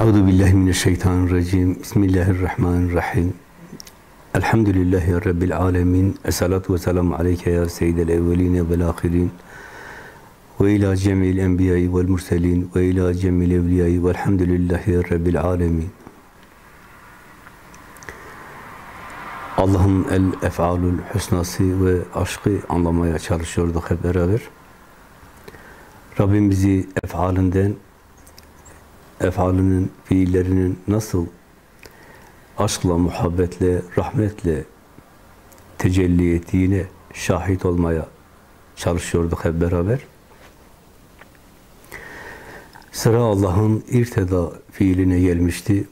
Euzu billahi mineşşeytanirracim. Bismillahirrahmanirrahim. Elhamdülillahi rabbil alamin. Essalatu vesselamu aleyke ya seyyidel evvelin ve'l ahirin. Ve ila cemil enbiya'i ve'l murselin ve ila cemil evliya'i ve'lhamdülillahi rabbil alamin. Allah'ın el ef'alül husnası ve aşkı anlamaya çalışıyorduk hep beraber. Rabbim bizi efalinden, efalinin, fiillerinin nasıl aşkla, muhabbetle, rahmetle tecelli ettiğine şahit olmaya çalışıyorduk hep beraber. Sıra Allah'ın irteda fiiline gelmişti.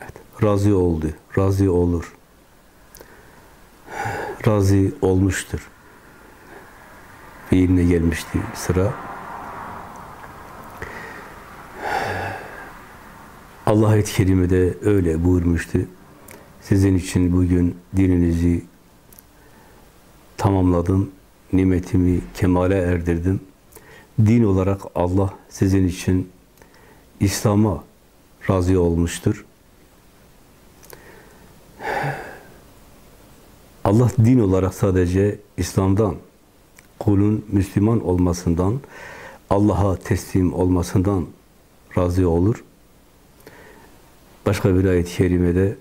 Evet, razı oldu, razı olur. Razı olmuştur. Fiiline gelmişti sıra. Allah ayet-i kerimede öyle buyurmuştu. Sizin için bugün dininizi tamamladım, nimetimi kemale erdirdim. Din olarak Allah sizin için İslam'a razı olmuştur. Allah din olarak sadece İslam'dan, kulun Müslüman olmasından, Allah'a teslim olmasından razı olur. Başka bir ayet-i kerimede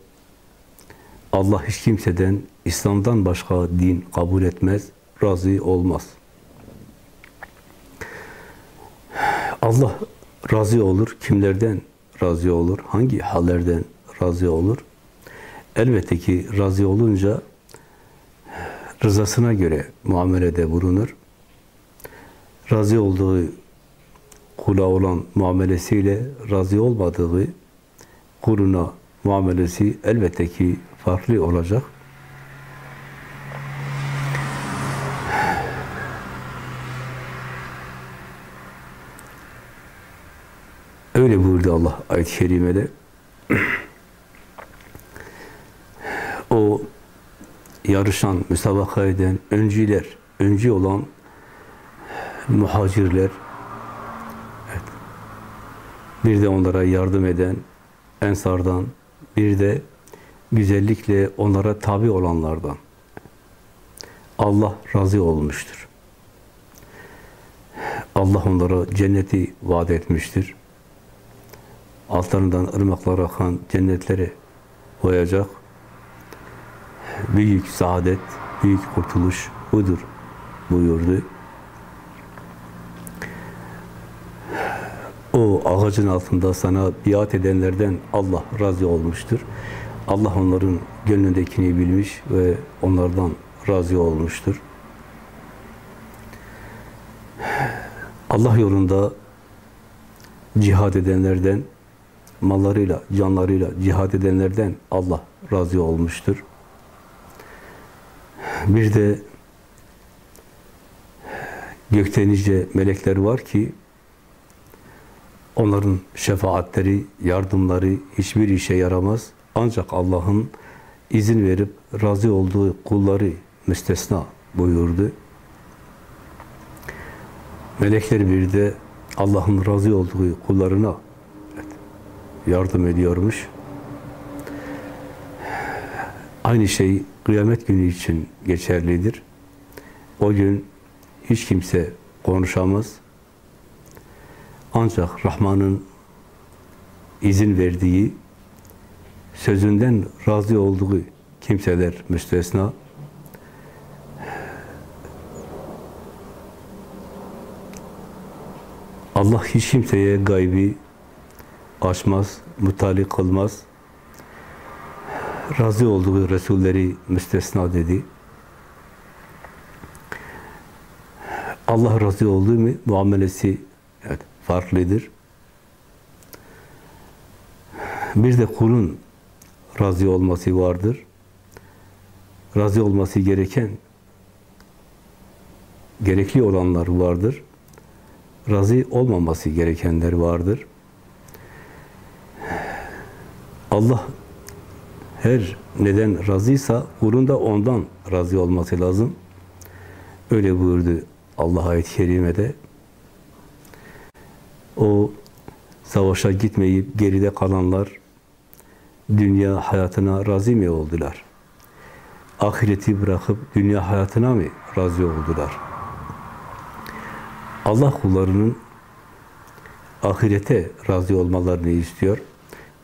Allah hiç kimseden İslam'dan başka din kabul etmez, razı olmaz. Allah razı olur. Kimlerden razı olur? Hangi hallerden razı olur? Elbette ki razı olunca rızasına göre muamelede bulunur. Razı olduğu kula olan muamelesiyle razı olmadığı kuluna muamelesi elbette ki farklı olacak. Öyle buyurdu Allah ayet-i kerimede. o yarışan, müsabaka eden öncüler, öncü olan muhacirler, evet, bir de onlara yardım eden ensardan, bir de güzellikle onlara tabi olanlardan Allah razı olmuştur. Allah onlara cenneti vaat etmiştir. Altlarından ırmaklar akan cennetlere koyacak. Büyük saadet, büyük kurtuluş budur buyurdu. O ağacın altında sana biat edenlerden Allah razı olmuştur. Allah onların gönlündekini bilmiş ve onlardan razı olmuştur. Allah yolunda cihad edenlerden, mallarıyla, canlarıyla cihad edenlerden Allah razı olmuştur. Bir de gökte nice melekler var ki onların şefaatleri, yardımları hiçbir işe yaramaz. Ancak Allah'ın izin verip razı olduğu kulları müstesna buyurdu. Melekler bir de Allah'ın razı olduğu kullarına yardım ediyormuş. Aynı şey kıyamet günü için geçerlidir. O gün hiç kimse konuşamaz. Ancak Rahman'ın izin verdiği, sözünden razı olduğu kimseler müstesna. Allah hiç kimseye gaybi açmaz, mutali kılmaz. Razı olduğu Resulleri müstesna dedi. Allah razı olduğu mu muamelesi farklıdır. Bir de kulun razı olması vardır. Razı olması gereken, gerekli olanlar vardır. Razı olmaması gerekenler vardır. Allah her neden razıysa kulun da ondan razı olması lazım. Öyle buyurdu Allah ayet-i kerimede. O savaşa gitmeyip geride kalanlar dünya hayatına razı mı oldular? Ahireti bırakıp dünya hayatına mı razı oldular? Allah kullarının ahirete razı olmalarını istiyor.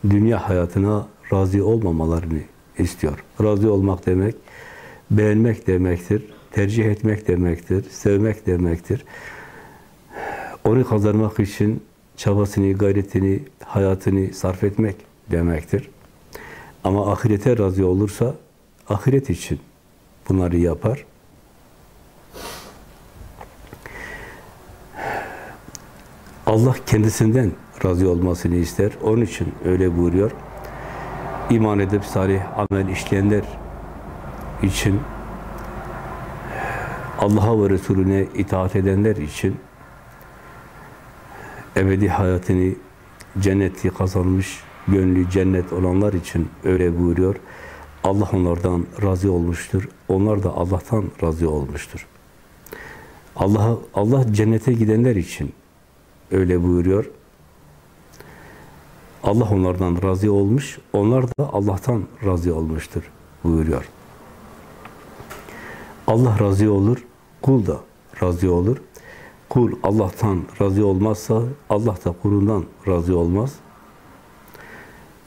Dünya hayatına razı olmamalarını istiyor. Razı olmak demek, beğenmek demektir, tercih etmek demektir, sevmek demektir. Onu kazanmak için çabasını, gayretini, hayatını sarf etmek demektir. Ama ahirete razı olursa, ahiret için bunları yapar. Allah kendisinden razı olmasını ister. Onun için öyle buyuruyor. İman edip salih amel işleyenler için Allah'a ve Resulüne itaat edenler için ebedi hayatını cenneti kazanmış, gönlü cennet olanlar için öyle buyuruyor. Allah onlardan razı olmuştur. Onlar da Allah'tan razı olmuştur. Allah Allah cennete gidenler için öyle buyuruyor. Allah onlardan razı olmuş, onlar da Allah'tan razı olmuştur buyuruyor. Allah razı olur, kul da razı olur. Kul Allah'tan razı olmazsa Allah da kulundan razı olmaz.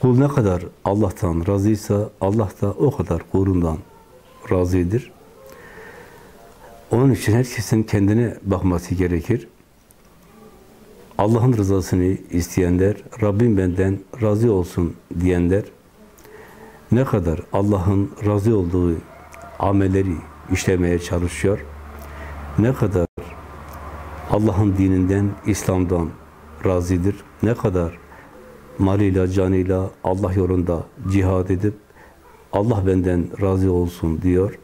Kul ne kadar Allah'tan razıysa Allah da o kadar kulundan razıdır. Onun için herkesin kendine bakması gerekir. Allah'ın rızasını isteyenler, Rabbim benden razı olsun diyenler, ne kadar Allah'ın razı olduğu amelleri işlemeye çalışıyor, ne kadar Allah'ın dininden, İslam'dan razıdır, ne kadar malıyla, canıyla Allah yolunda cihad edip Allah benden razı olsun diyor.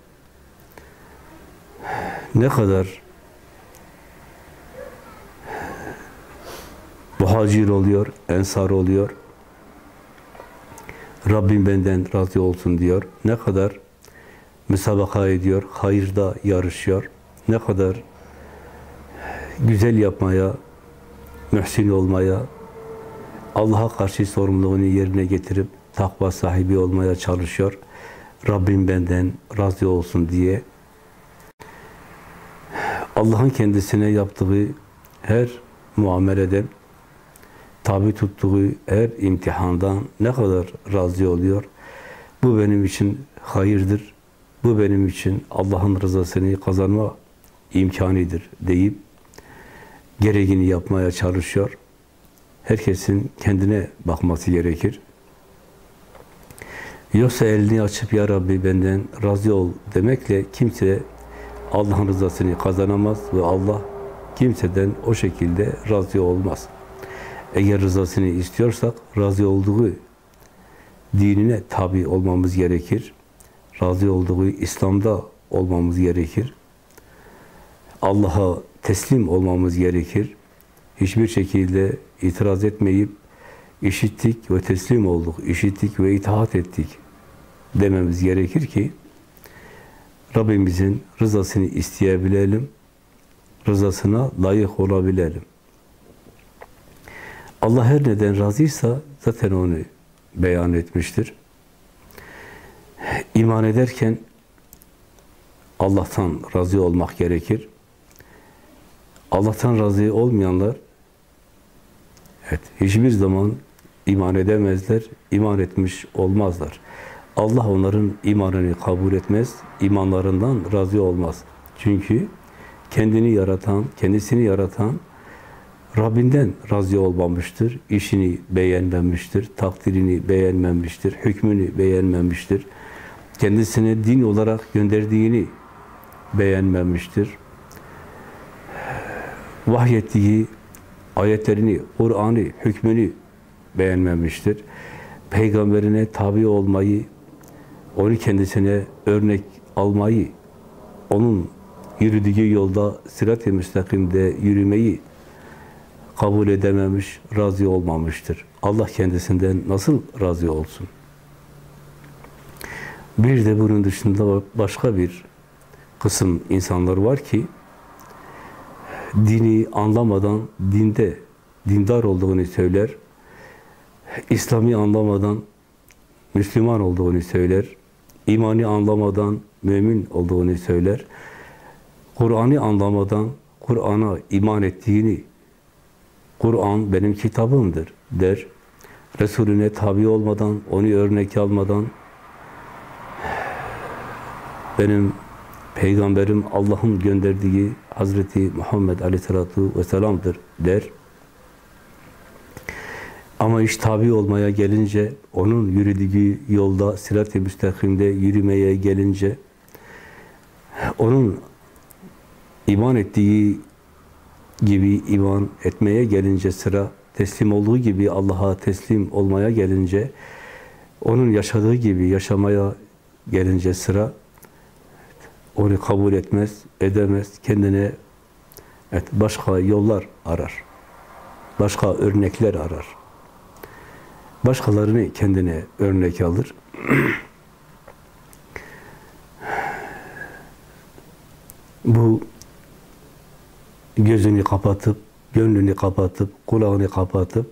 Ne kadar muhacir oluyor, ensar oluyor. Rabbim benden razı olsun diyor. Ne kadar müsabaka ediyor, hayırda yarışıyor. Ne kadar güzel yapmaya, mühsin olmaya, Allah'a karşı sorumluluğunu yerine getirip takva sahibi olmaya çalışıyor. Rabbim benden razı olsun diye Allah'ın kendisine yaptığı her muameleden tabi tuttuğu her imtihandan ne kadar razı oluyor. Bu benim için hayırdır. Bu benim için Allah'ın rızasını kazanma imkanidir deyip gereğini yapmaya çalışıyor. Herkesin kendine bakması gerekir. Yoksa elini açıp Ya Rabbi benden razı ol demekle kimse Allah'ın rızasını kazanamaz ve Allah kimseden o şekilde razı olmaz. Eğer rızasını istiyorsak razı olduğu dinine tabi olmamız gerekir. Razı olduğu İslam'da olmamız gerekir. Allah'a teslim olmamız gerekir. Hiçbir şekilde itiraz etmeyip işittik ve teslim olduk, işittik ve itaat ettik dememiz gerekir ki Rabbimizin rızasını isteyebilelim, rızasına layık olabilelim. Allah her neden razıysa zaten onu beyan etmiştir. İman ederken Allah'tan razı olmak gerekir. Allah'tan razı olmayanlar evet, hiçbir zaman iman edemezler, iman etmiş olmazlar. Allah onların imanını kabul etmez, imanlarından razı olmaz. Çünkü kendini yaratan, kendisini yaratan Rabbinden razı olmamıştır, işini beğenmemiştir, takdirini beğenmemiştir, hükmünü beğenmemiştir, kendisine din olarak gönderdiğini beğenmemiştir. Vahyettiği ayetlerini, Kur'an'ı, hükmünü beğenmemiştir. Peygamberine tabi olmayı, onu kendisine örnek almayı, onun yürüdüğü yolda sırat-ı müstakimde yürümeyi kabul edememiş, razı olmamıştır. Allah kendisinden nasıl razı olsun? Bir de bunun dışında başka bir kısım insanlar var ki dini anlamadan dinde dindar olduğunu söyler İslam'ı anlamadan Müslüman olduğunu söyler. İmanı anlamadan mümin olduğunu söyler. Kur'an'ı anlamadan Kur'an'a iman ettiğini, Kur'an benim kitabımdır der. Resulüne tabi olmadan, onu örnek almadan benim peygamberim Allah'ın gönderdiği Hazreti Muhammed Aleyhisselatü Vesselam'dır der. Ama iş tabi olmaya gelince, onun yürüdüğü yolda, sirat-i müstakimde yürümeye gelince, onun iman ettiği gibi iman etmeye gelince sıra, teslim olduğu gibi Allah'a teslim olmaya gelince, onun yaşadığı gibi yaşamaya gelince sıra, onu kabul etmez, edemez, kendine evet, başka yollar arar, başka örnekler arar. Başkalarını kendine örnek alır. Bu gözünü kapatıp, gönlünü kapatıp, kulağını kapatıp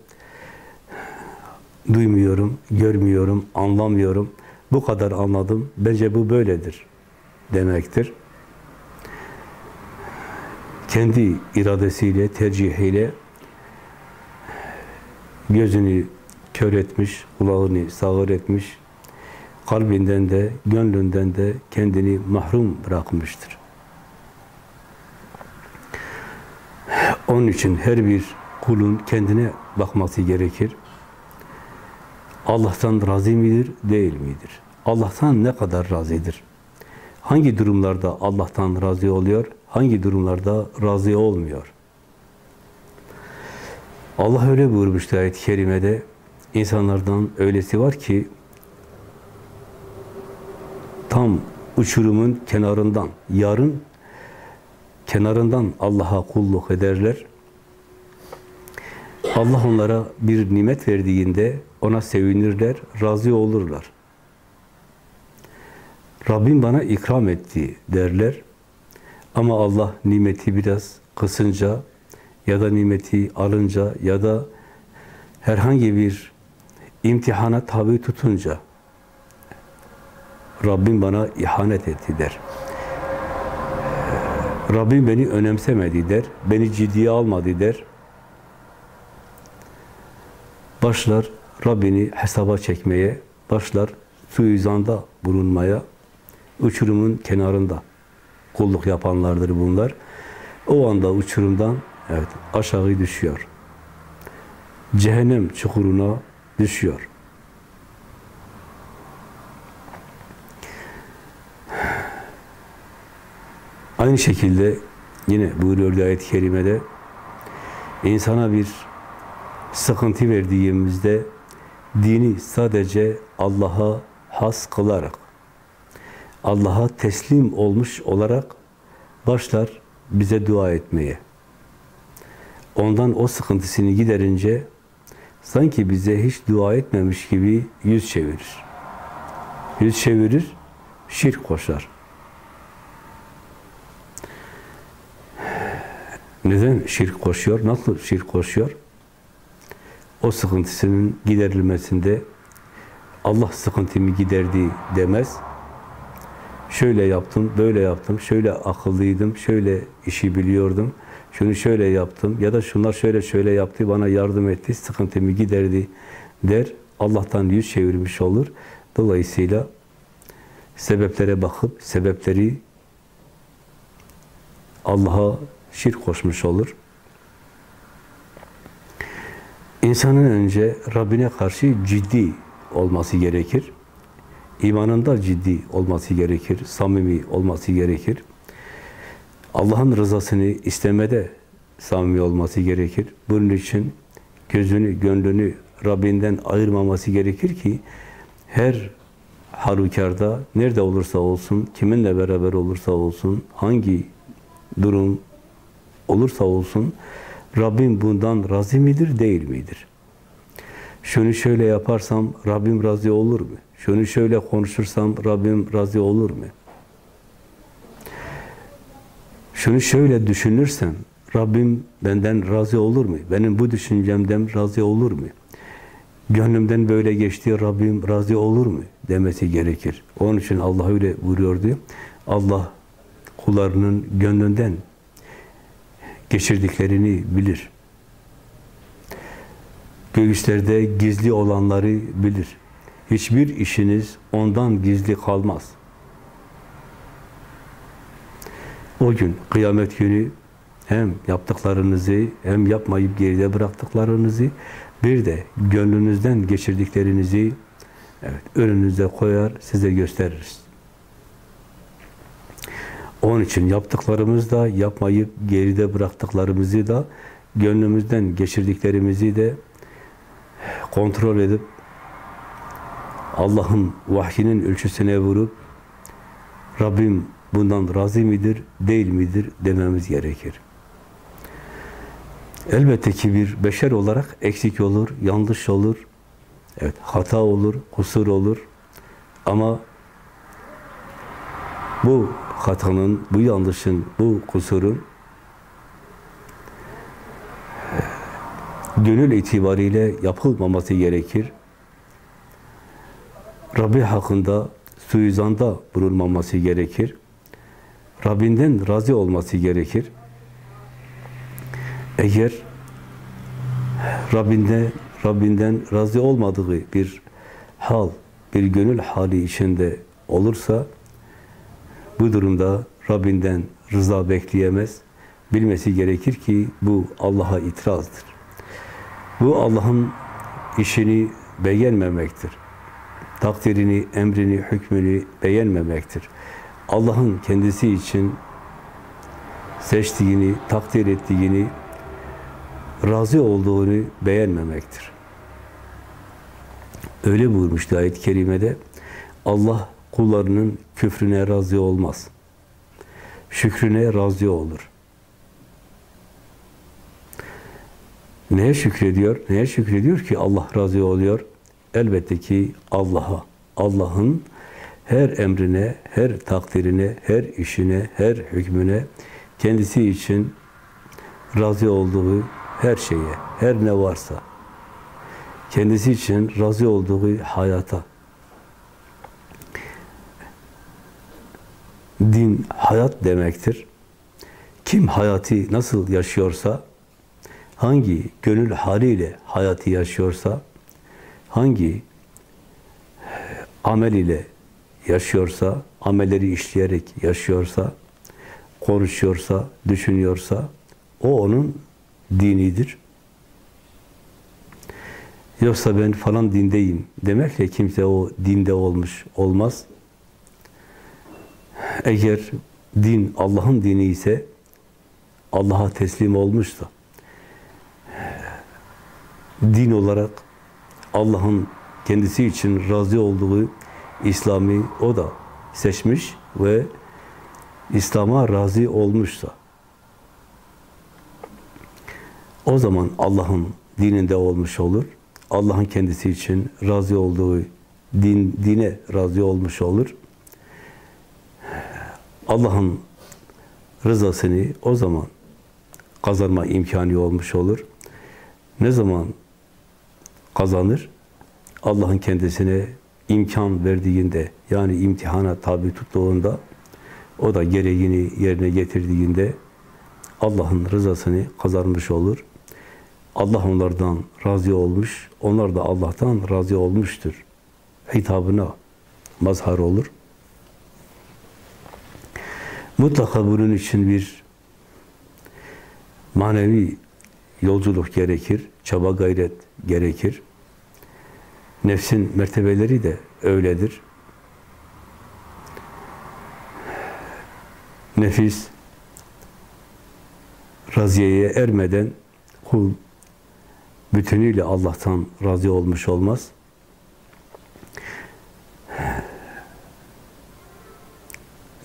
duymuyorum, görmüyorum, anlamıyorum. Bu kadar anladım. Bence bu böyledir demektir. Kendi iradesiyle, tercihiyle gözünü kör etmiş, kulağını sağır etmiş, kalbinden de, gönlünden de kendini mahrum bırakmıştır. Onun için her bir kulun kendine bakması gerekir. Allah'tan razı midir, değil midir? Allah'tan ne kadar razıdır? Hangi durumlarda Allah'tan razı oluyor, hangi durumlarda razı olmuyor? Allah öyle buyurmuştu ayet-i kerimede, insanlardan öylesi var ki, tam uçurumun kenarından, yarın kenarından Allah'a kulluk ederler. Allah onlara bir nimet verdiğinde ona sevinirler, razı olurlar. Rabbim bana ikram etti derler. Ama Allah nimeti biraz kısınca ya da nimeti alınca ya da herhangi bir imtihana tabi tutunca Rabbim bana ihanet etti der. Rabbim beni önemsemedi der, beni ciddiye almadı der. Başlar Rabbini hesaba çekmeye, başlar suizanda bulunmaya, uçurumun kenarında kulluk yapanlardır bunlar. O anda uçurumdan evet aşağı düşüyor. Cehennem çukuruna düşüyor. Aynı şekilde yine buyuruyor ayet-i kerimede insana bir sıkıntı verdiğimizde dini sadece Allah'a has kılarak Allah'a teslim olmuş olarak başlar bize dua etmeye. Ondan o sıkıntısını giderince sanki bize hiç dua etmemiş gibi yüz çevirir. Yüz çevirir, şirk koşar. Neden şirk koşuyor? Nasıl şirk koşuyor? O sıkıntısının giderilmesinde Allah sıkıntımı giderdi demez. Şöyle yaptım, böyle yaptım, şöyle akıllıydım, şöyle işi biliyordum, şunu şöyle yaptım ya da şunlar şöyle şöyle yaptı, bana yardım etti, sıkıntımı giderdi der. Allah'tan yüz çevirmiş olur. Dolayısıyla sebeplere bakıp sebepleri Allah'a şirk koşmuş olur. İnsanın önce Rabbine karşı ciddi olması gerekir. İmanında ciddi olması gerekir, samimi olması gerekir. Allah'ın rızasını istemede samimi olması gerekir. Bunun için gözünü, gönlünü Rabbinden ayırmaması gerekir ki her halükarda nerede olursa olsun, kiminle beraber olursa olsun, hangi durum olursa olsun Rabbim bundan razı midir, değil midir? Şunu şöyle yaparsam Rabbim razı olur mu? Şunu şöyle konuşursam Rabbim razı olur mu? Şunu şöyle düşünürsem Rabbim benden razı olur mu? Benim bu düşüncemden razı olur mu? Gönlümden böyle geçti, Rabbim razı olur mu demesi gerekir. Onun için Allah öyle buyuruyordu. Allah kullarının gönlünden geçirdiklerini bilir. Göğüslerde gizli olanları bilir. Hiçbir işiniz ondan gizli kalmaz. O gün, kıyamet günü hem yaptıklarınızı hem yapmayıp geride bıraktıklarınızı bir de gönlünüzden geçirdiklerinizi evet, önünüze koyar, size gösteririz. Onun için yaptıklarımız da yapmayıp geride bıraktıklarımızı da gönlümüzden geçirdiklerimizi de kontrol edip Allah'ın vahyinin ölçüsüne vurup Rabbim bundan razı midir, değil midir dememiz gerekir. Elbette ki bir beşer olarak eksik olur, yanlış olur, evet hata olur, kusur olur. Ama bu hatanın, bu yanlışın, bu kusurun gönül itibariyle yapılmaması gerekir. Rabbi hakkında suizanda bulunmaması gerekir. Rabbinden razı olması gerekir. Eğer Rabbinde, Rabbinden razı olmadığı bir hal, bir gönül hali içinde olursa bu durumda Rabbinden rıza bekleyemez. Bilmesi gerekir ki bu Allah'a itirazdır. Bu Allah'ın işini beğenmemektir. Takdirini, emrini, hükmünü beğenmemektir. Allah'ın kendisi için seçtiğini, takdir ettiğini, razı olduğunu beğenmemektir. Öyle buyurmuştu ayet-i kerimede. Allah kullarının küfrüne razı olmaz. Şükrüne razı olur. Neye şükrediyor? Neye şükrediyor ki Allah razı oluyor? Elbette ki Allah'a. Allah'ın her emrine, her takdirine, her işine, her hükmüne kendisi için razı olduğu her şeye, her ne varsa kendisi için razı olduğu hayata din hayat demektir. Kim hayatı nasıl yaşıyorsa hangi gönül haliyle hayatı yaşıyorsa hangi amel ile yaşıyorsa, amelleri işleyerek yaşıyorsa, konuşuyorsa, düşünüyorsa, o onun dinidir. Yoksa ben falan dindeyim demekle kimse o dinde olmuş olmaz. Eğer din Allah'ın dini ise, Allah'a teslim olmuşsa, din olarak Allah'ın kendisi için razı olduğu İslam'ı o da seçmiş ve İslam'a razı olmuşsa o zaman Allah'ın dininde olmuş olur. Allah'ın kendisi için razı olduğu din, dine razı olmuş olur. Allah'ın rızasını o zaman kazanma imkanı olmuş olur. Ne zaman kazanır? Allah'ın kendisine imkan verdiğinde, yani imtihana tabi tuttuğunda, o da gereğini yerine getirdiğinde Allah'ın rızasını kazanmış olur. Allah onlardan razı olmuş, onlar da Allah'tan razı olmuştur. Hitabına mazhar olur. Mutlaka bunun için bir manevi yolculuk gerekir, çaba gayret gerekir. Nefsin mertebeleri de öyledir. Nefis raziyeye ermeden kul bütünüyle Allah'tan razı olmuş olmaz.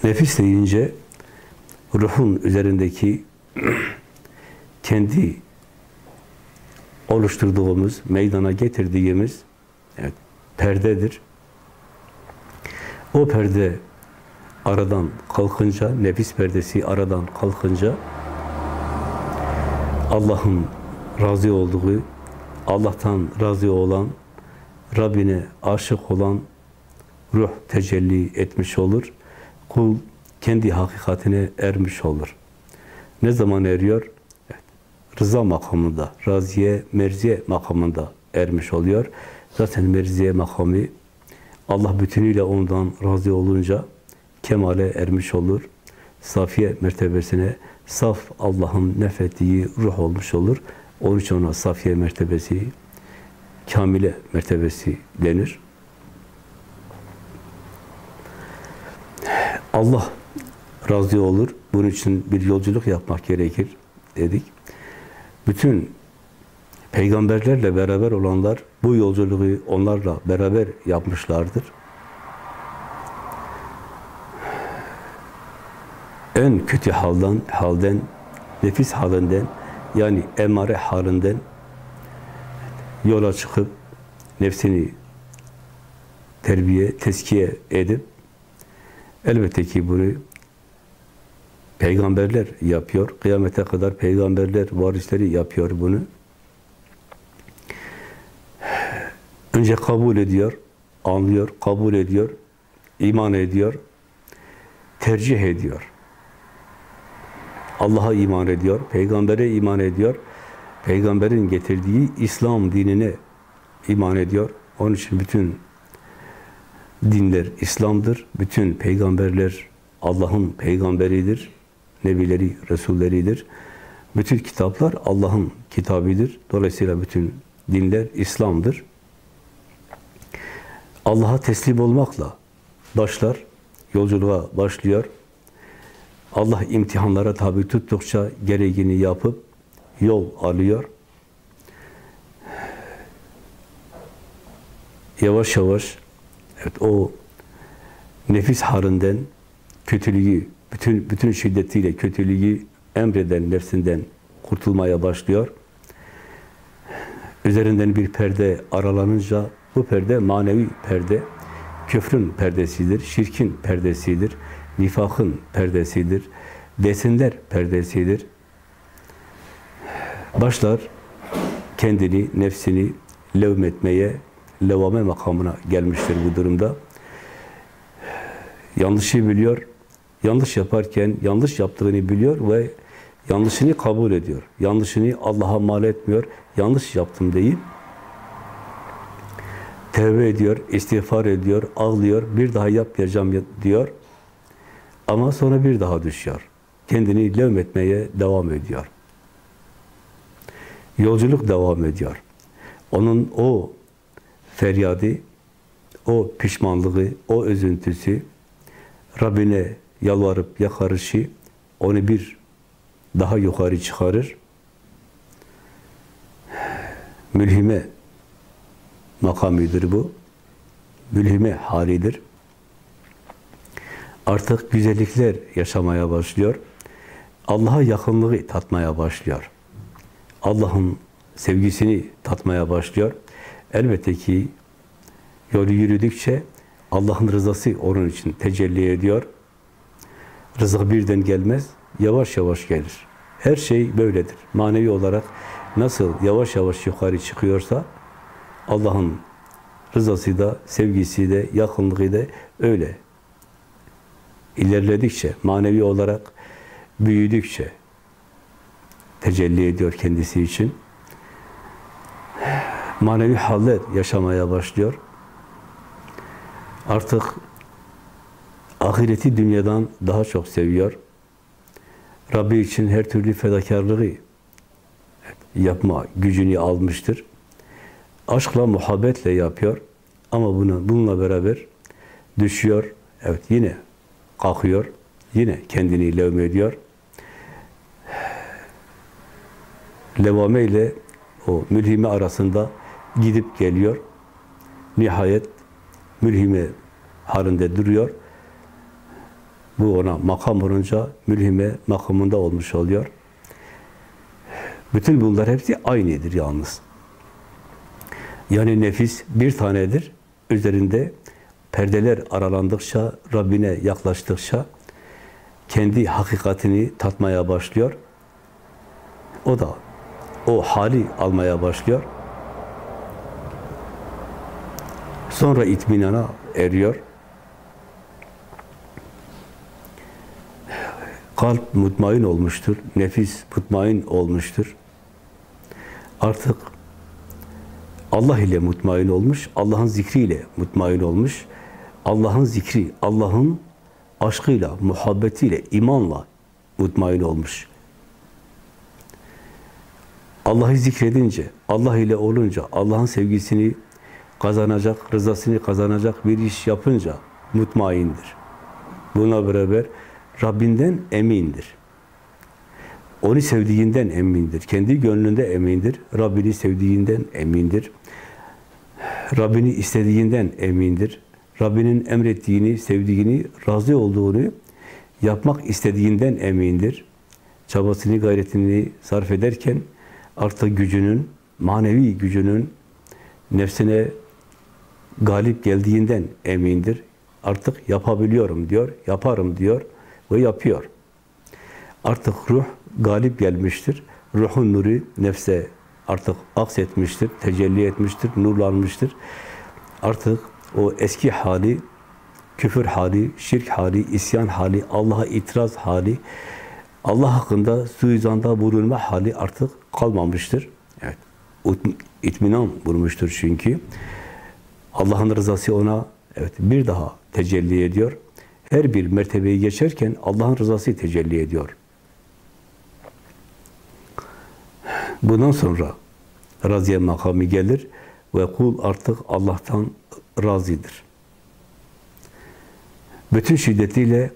Nefis deyince ruhun üzerindeki kendi oluşturduğumuz, meydana getirdiğimiz evet, perdedir. O perde aradan kalkınca, nefis perdesi aradan kalkınca Allah'ın razı olduğu, Allah'tan razı olan Rabbine aşık olan ruh tecelli etmiş olur. Kul kendi hakikatine ermiş olur. Ne zaman eriyor? Rıza makamında, raziye, merziye makamında ermiş oluyor. Zaten merziye makamı Allah bütünüyle ondan razı olunca kemale ermiş olur. Safiye mertebesine saf Allah'ın nefettiği ruh olmuş olur. Onun için ona safiye mertebesi, kamile mertebesi denir. Allah razı olur. Bunun için bir yolculuk yapmak gerekir dedik. Bütün peygamberlerle beraber olanlar bu yolculuğu onlarla beraber yapmışlardır. En kötü halden, halden, nefis halinden, yani emare halinden yola çıkıp nefsini terbiye, teskiye edip elbette ki bunu peygamberler yapıyor. Kıyamete kadar peygamberler, varisleri yapıyor bunu. Önce kabul ediyor, anlıyor, kabul ediyor, iman ediyor, tercih ediyor. Allah'a iman ediyor, peygambere iman ediyor, peygamberin getirdiği İslam dinine iman ediyor. Onun için bütün dinler İslam'dır. Bütün peygamberler Allah'ın peygamberidir. Nebileri, Resulleridir. Bütün kitaplar Allah'ın kitabıdır. Dolayısıyla bütün dinler İslam'dır. Allah'a teslim olmakla başlar, yolculuğa başlıyor. Allah imtihanlara tabi tuttukça gereğini yapıp yol alıyor. Yavaş yavaş evet, o nefis halinden kötülüğü, bütün bütün şiddetiyle kötülüğü emreden nefsinden kurtulmaya başlıyor. Üzerinden bir perde aralanınca bu perde manevi perde, küfrün perdesidir, şirkin perdesidir, nifakın perdesidir, desinler perdesidir. Başlar kendini, nefsini levmetmeye, levame makamına gelmiştir bu durumda. Yanlışı biliyor, yanlış yaparken yanlış yaptığını biliyor ve yanlışını kabul ediyor. Yanlışını Allah'a mal etmiyor, yanlış yaptım deyip tevbe ediyor, istiğfar ediyor, ağlıyor, bir daha yapmayacağım diyor. Ama sonra bir daha düşüyor. Kendini levmetmeye devam ediyor. Yolculuk devam ediyor. Onun o feryadı, o pişmanlığı, o üzüntüsü, Rabbine yalvarıp yakarışı onu bir daha yukarı çıkarır. Mülhime makamidir bu. Mülhime halidir. Artık güzellikler yaşamaya başlıyor. Allah'a yakınlığı tatmaya başlıyor. Allah'ın sevgisini tatmaya başlıyor. Elbette ki yolu yürüdükçe Allah'ın rızası onun için tecelli ediyor. Rızık birden gelmez, yavaş yavaş gelir. Her şey böyledir. Manevi olarak nasıl yavaş yavaş yukarı çıkıyorsa Allah'ın rızası da, sevgisi de, yakınlığı da öyle. İlerledikçe, manevi olarak büyüdükçe tecelli ediyor kendisi için. Manevi haller yaşamaya başlıyor. Artık ahireti dünyadan daha çok seviyor. Rabbi için her türlü fedakarlığı yapma gücünü almıştır. Aşkla, muhabbetle yapıyor. Ama bunu, bununla beraber düşüyor. Evet yine kalkıyor. Yine kendini levme ediyor. Levame ile o mülhime arasında gidip geliyor. Nihayet mülhime halinde duruyor. Bu ona makam olunca mülhime makamında olmuş oluyor. Bütün bunlar hepsi aynıdır yalnız. Yani nefis bir tanedir. Üzerinde perdeler aralandıkça, Rabbine yaklaştıkça kendi hakikatini tatmaya başlıyor. O da o hali almaya başlıyor. Sonra itminana eriyor. Kalp mutmain olmuştur, nefis mutmain olmuştur. Artık Allah ile mutmain olmuş, Allah'ın zikriyle mutmain olmuş. Allah'ın zikri, Allah'ın aşkıyla, muhabbetiyle, imanla mutmain olmuş. Allah'ı zikredince, Allah ile olunca, Allah'ın sevgisini kazanacak, rızasını kazanacak bir iş yapınca mutmaindir. Buna beraber Rabbinden emindir. Onu sevdiğinden emindir. Kendi gönlünde emindir. Rabbini sevdiğinden emindir. Rabbini istediğinden emindir. Rabbinin emrettiğini, sevdiğini, razı olduğunu yapmak istediğinden emindir. Çabasını, gayretini sarf ederken artık gücünün, manevi gücünün nefsine galip geldiğinden emindir. Artık yapabiliyorum diyor, yaparım diyor ve yapıyor. Artık ruh galip gelmiştir. Ruhun nuru nefse artık aksetmiştir, tecelli etmiştir, nurlanmıştır. Artık o eski hali, küfür hali, şirk hali, isyan hali, Allah'a itiraz hali, Allah hakkında suizanda bulunma hali artık kalmamıştır. Evet. İtminan bulmuştur çünkü. Allah'ın rızası ona evet bir daha tecelli ediyor. Her bir mertebeyi geçerken Allah'ın rızası tecelli ediyor. Bundan sonra raziye makamı gelir ve kul artık Allah'tan razıdır. Bütün şiddetiyle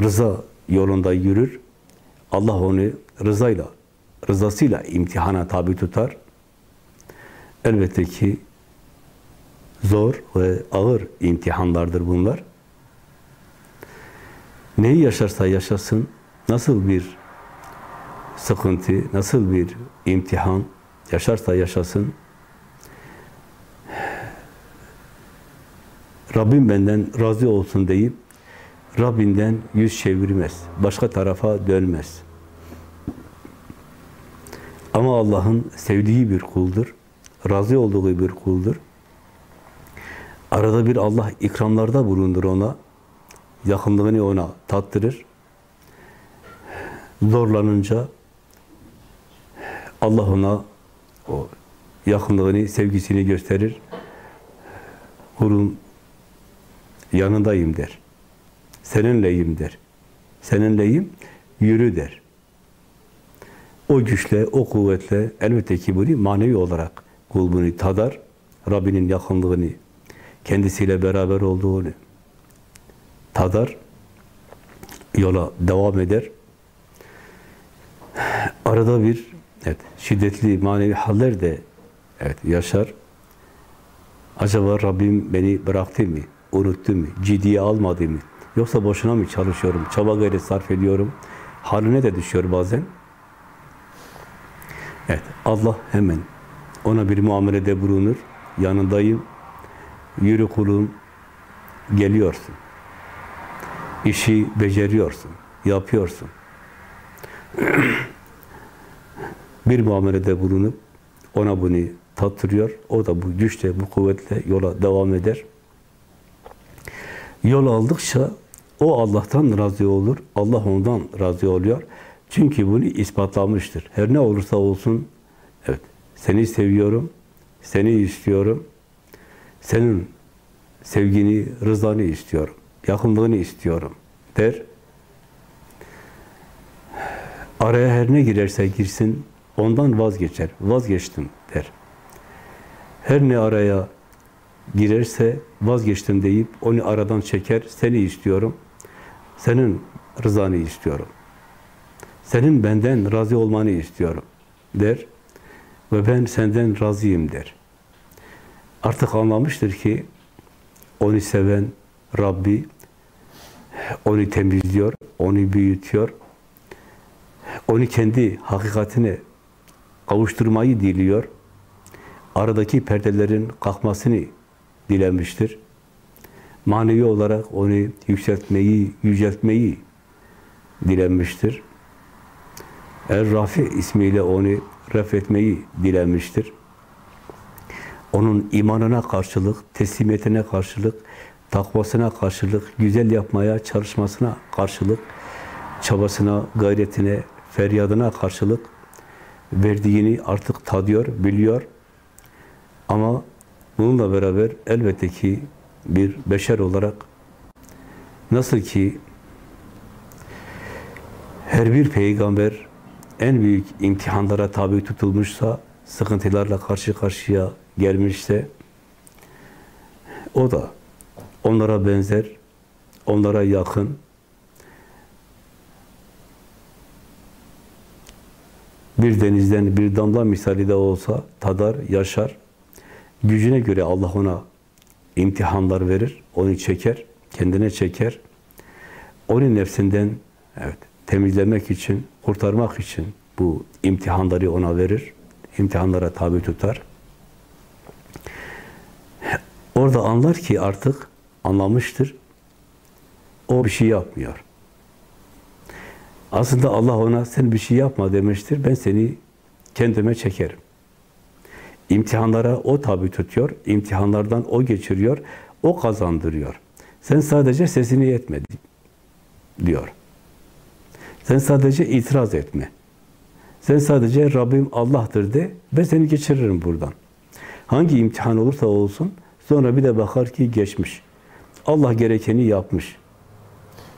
rıza yolunda yürür. Allah onu rızayla, rızasıyla imtihana tabi tutar. Elbette ki zor ve ağır imtihanlardır bunlar. Neyi yaşarsa yaşasın, nasıl bir sıkıntı, nasıl bir imtihan yaşarsa yaşasın, Rabbim benden razı olsun deyip Rabbinden yüz çevirmez. Başka tarafa dönmez. Ama Allah'ın sevdiği bir kuldur. Razı olduğu bir kuldur. Arada bir Allah ikramlarda bulundur ona. Yakınlığını ona tattırır. Zorlanınca Allah ona o yakınlığını, sevgisini gösterir. Kulum yanındayım der. Seninleyim der. Seninleyim, yürü der. O güçle, o kuvvetle elbette ki bunu manevi olarak kul bunu tadar. Rabbinin yakınlığını, kendisiyle beraber olduğunu tadar. Yola devam eder. Arada bir evet, şiddetli manevi haller de evet, yaşar. Acaba Rabbim beni bıraktı mı? Unuttu mu? Ciddiye almadı mı? Yoksa boşuna mı çalışıyorum? Çaba gayret sarf ediyorum. Haline de düşüyor bazen. Evet, Allah hemen ona bir muamelede bulunur. Yanındayım. Yürü kulum. Geliyorsun. İşi beceriyorsun. Yapıyorsun. bir muamelede bulunup ona bunu tattırıyor. O da bu güçle, bu kuvvetle yola devam eder. Yol aldıkça o Allah'tan razı olur, Allah ondan razı oluyor. Çünkü bunu ispatlamıştır. Her ne olursa olsun, evet, seni seviyorum, seni istiyorum, senin sevgini, rızanı istiyorum, yakınlığını istiyorum der. Araya her ne girerse girsin, ondan vazgeçer, vazgeçtim der. Her ne araya girerse vazgeçtim deyip onu aradan çeker, seni istiyorum, senin rızanı istiyorum. Senin benden razı olmanı istiyorum der ve ben senden razıyım der. Artık anlamıştır ki onu seven Rabbi onu temizliyor, onu büyütüyor. Onu kendi hakikatine kavuşturmayı diliyor. Aradaki perdelerin kalkmasını dilemiştir. Manevi olarak onu yükseltmeyi, yüceltmeyi dilenmiştir. Er-Rafi ismiyle onu ref etmeyi dilenmiştir. onun imanına karşılık, teslimiyetine karşılık, takvasına karşılık, güzel yapmaya çalışmasına karşılık, çabasına, gayretine, feryadına karşılık verdiğini artık tadıyor, biliyor. Ama bununla beraber elbette ki bir beşer olarak nasıl ki her bir peygamber en büyük imtihanlara tabi tutulmuşsa, sıkıntılarla karşı karşıya gelmişse, o da onlara benzer, onlara yakın, bir denizden bir damla misali de olsa tadar, yaşar. Gücüne göre Allah ona imtihanlar verir, onu çeker, kendine çeker. Onun nefsinden evet temizlemek için, kurtarmak için bu imtihanları ona verir. İmtihanlara tabi tutar. Orada anlar ki artık anlamıştır. O bir şey yapmıyor. Aslında Allah ona sen bir şey yapma demiştir. Ben seni kendime çekerim. İmtihanlara o tabi tutuyor. imtihanlardan o geçiriyor. O kazandırıyor. Sen sadece sesini yetmedi diyor. Sen sadece itiraz etme. Sen sadece Rabbim Allah'tır de, ben seni geçiririm buradan. Hangi imtihan olursa olsun, sonra bir de bakar ki geçmiş. Allah gerekeni yapmış.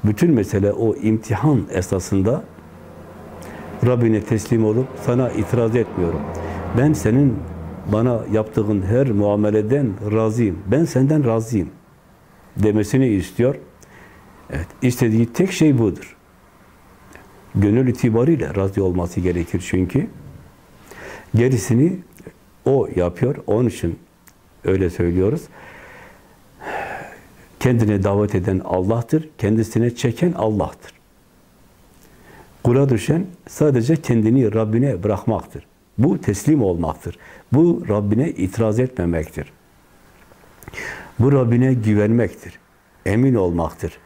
Bütün mesele o imtihan esasında Rabbine teslim olup sana itiraz etmiyorum. Ben senin bana yaptığın her muameleden razıyım. Ben senden razıyım demesini istiyor. Evet, istediği tek şey budur. Gönül itibariyle razı olması gerekir çünkü. Gerisini o yapıyor. Onun için öyle söylüyoruz. Kendine davet eden Allah'tır. Kendisine çeken Allah'tır. Kula düşen sadece kendini Rabbine bırakmaktır. Bu teslim olmaktır. Bu Rabbine itiraz etmemektir. Bu Rabbine güvenmektir. Emin olmaktır.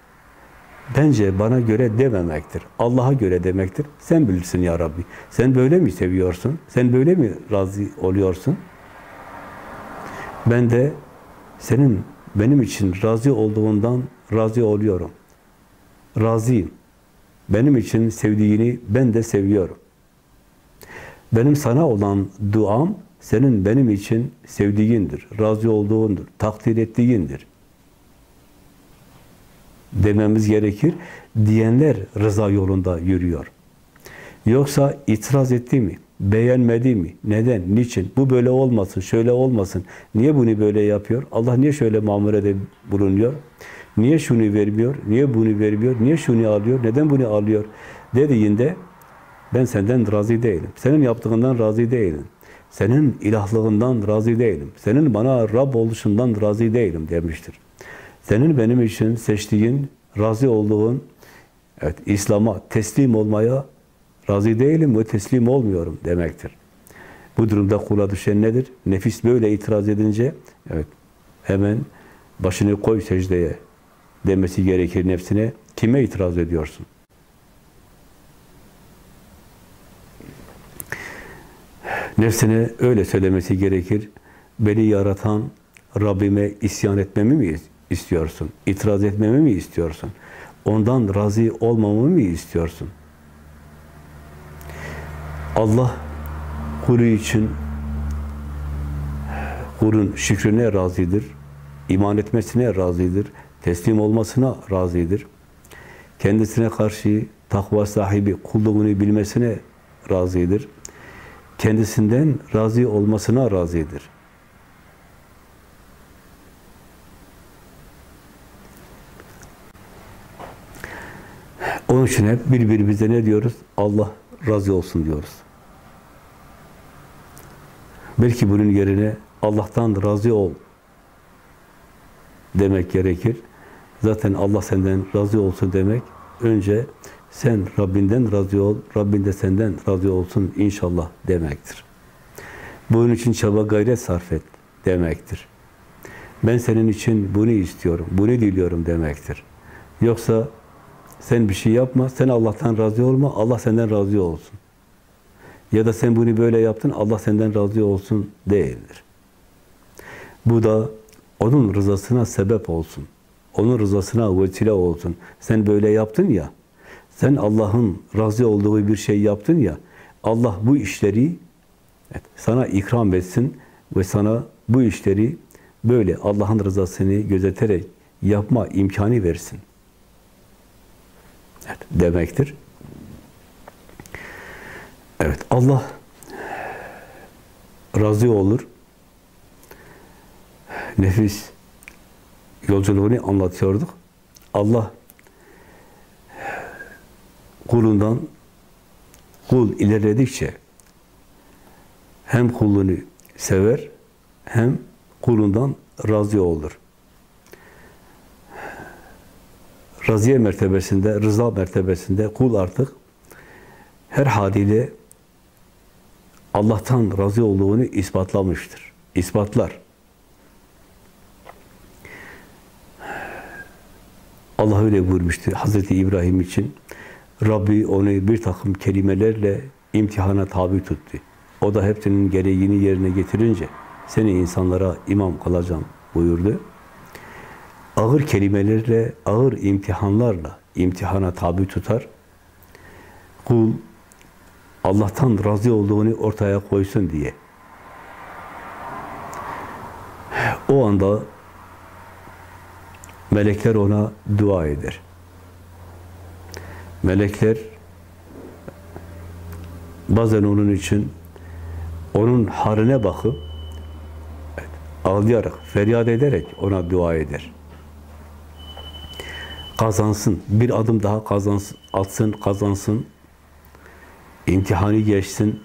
Bence bana göre dememektir. Allah'a göre demektir. Sen bilirsin ya Rabbi. Sen böyle mi seviyorsun? Sen böyle mi razı oluyorsun? Ben de senin benim için razı olduğundan razı oluyorum. Razıyım. Benim için sevdiğini ben de seviyorum. Benim sana olan duam senin benim için sevdiğindir, razı olduğundur, takdir ettiğindir dememiz gerekir. Diyenler rıza yolunda yürüyor. Yoksa itiraz etti mi? Beğenmedi mi? Neden? Niçin? Bu böyle olmasın, şöyle olmasın. Niye bunu böyle yapıyor? Allah niye şöyle mamurede bulunuyor? Niye şunu vermiyor? Niye bunu vermiyor? Niye şunu alıyor? Neden bunu alıyor? Dediğinde ben senden razı değilim. Senin yaptığından razı değilim. Senin ilahlığından razı değilim. Senin bana Rab oluşundan razı değilim demiştir. Senin benim için seçtiğin, razı olduğun, evet, İslam'a teslim olmaya razı değilim ve teslim olmuyorum demektir. Bu durumda kula düşen nedir? Nefis böyle itiraz edince, evet, hemen başını koy secdeye demesi gerekir nefsine. Kime itiraz ediyorsun? Nefsine öyle söylemesi gerekir. Beni yaratan Rabbime isyan etmemi mi istiyorsun? İtiraz etmemi mi istiyorsun? Ondan razı olmamı mı istiyorsun? Allah kulu için kulun şükrüne razıdır, iman etmesine razıdır, teslim olmasına razıdır. Kendisine karşı takva sahibi kulluğunu bilmesine razıdır. Kendisinden razı olmasına razıdır. Onun için hep birbirimize ne diyoruz? Allah razı olsun diyoruz. Belki bunun yerine Allah'tan razı ol demek gerekir. Zaten Allah senden razı olsun demek önce sen Rabbinden razı ol, Rabbin de senden razı olsun inşallah demektir. Bunun için çaba gayret sarf et demektir. Ben senin için bunu istiyorum, bunu diliyorum demektir. Yoksa sen bir şey yapma, sen Allah'tan razı olma, Allah senden razı olsun. Ya da sen bunu böyle yaptın, Allah senden razı olsun değildir. Bu da onun rızasına sebep olsun. Onun rızasına vesile olsun. Sen böyle yaptın ya, sen Allah'ın razı olduğu bir şey yaptın ya, Allah bu işleri evet, sana ikram etsin ve sana bu işleri böyle Allah'ın rızasını gözeterek yapma imkanı versin. Evet, demektir. Evet, Allah razı olur. Nefis yolculuğunu anlatıyorduk. Allah kulundan kul ilerledikçe hem kulunu sever hem kulundan razı olur. Raziye mertebesinde, rıza mertebesinde kul artık her haliyle Allah'tan razı olduğunu ispatlamıştır. İspatlar. Allah öyle buyurmuştu Hazreti İbrahim için. Rabbi onu bir takım kelimelerle imtihana tabi tuttu. O da hepsinin gereğini yerine getirince seni insanlara imam kılacağım buyurdu. Ağır kelimelerle, ağır imtihanlarla imtihana tabi tutar. Kul Allah'tan razı olduğunu ortaya koysun diye. O anda melekler ona dua eder. Melekler bazen onun için onun haline bakıp ağlayarak, feryat ederek ona dua eder. Kazansın, bir adım daha kazansın, atsın, kazansın, imtihanı geçsin,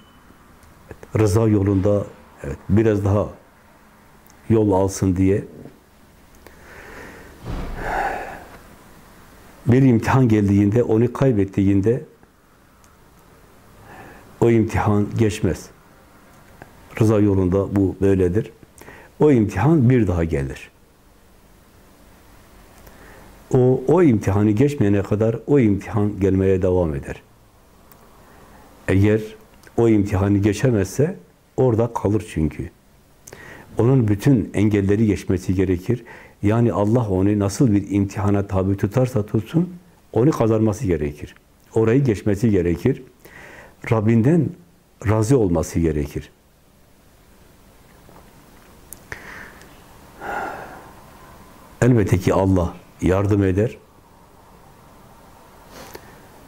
rıza yolunda evet, biraz daha yol alsın diye bir imtihan geldiğinde, onu kaybettiğinde o imtihan geçmez. Rıza yolunda bu böyledir. O imtihan bir daha gelir. O, o imtihanı geçmeyene kadar o imtihan gelmeye devam eder. Eğer o imtihanı geçemezse orada kalır çünkü. Onun bütün engelleri geçmesi gerekir. Yani Allah onu nasıl bir imtihana tabi tutarsa tutsun, onu kazanması gerekir. Orayı geçmesi gerekir. Rabbinden razı olması gerekir. Elbette ki Allah yardım eder.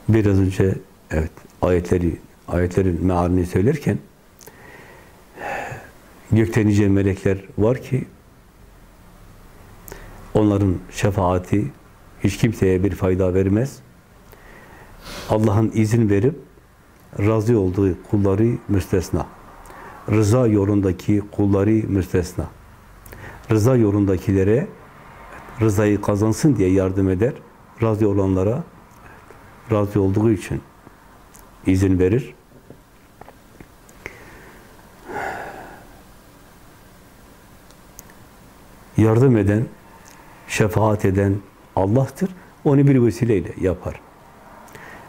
Biraz önce evet ayetleri ayetlerin mealini söylerken gökte nice melekler var ki onların şefaati hiç kimseye bir fayda vermez. Allah'ın izin verip razı olduğu kulları müstesna. Rıza yolundaki kulları müstesna. Rıza yolundakilere rızayı kazansın diye yardım eder. Razı olanlara razı olduğu için izin verir. Yardım eden, şefaat eden Allah'tır. Onu bir vesileyle yapar.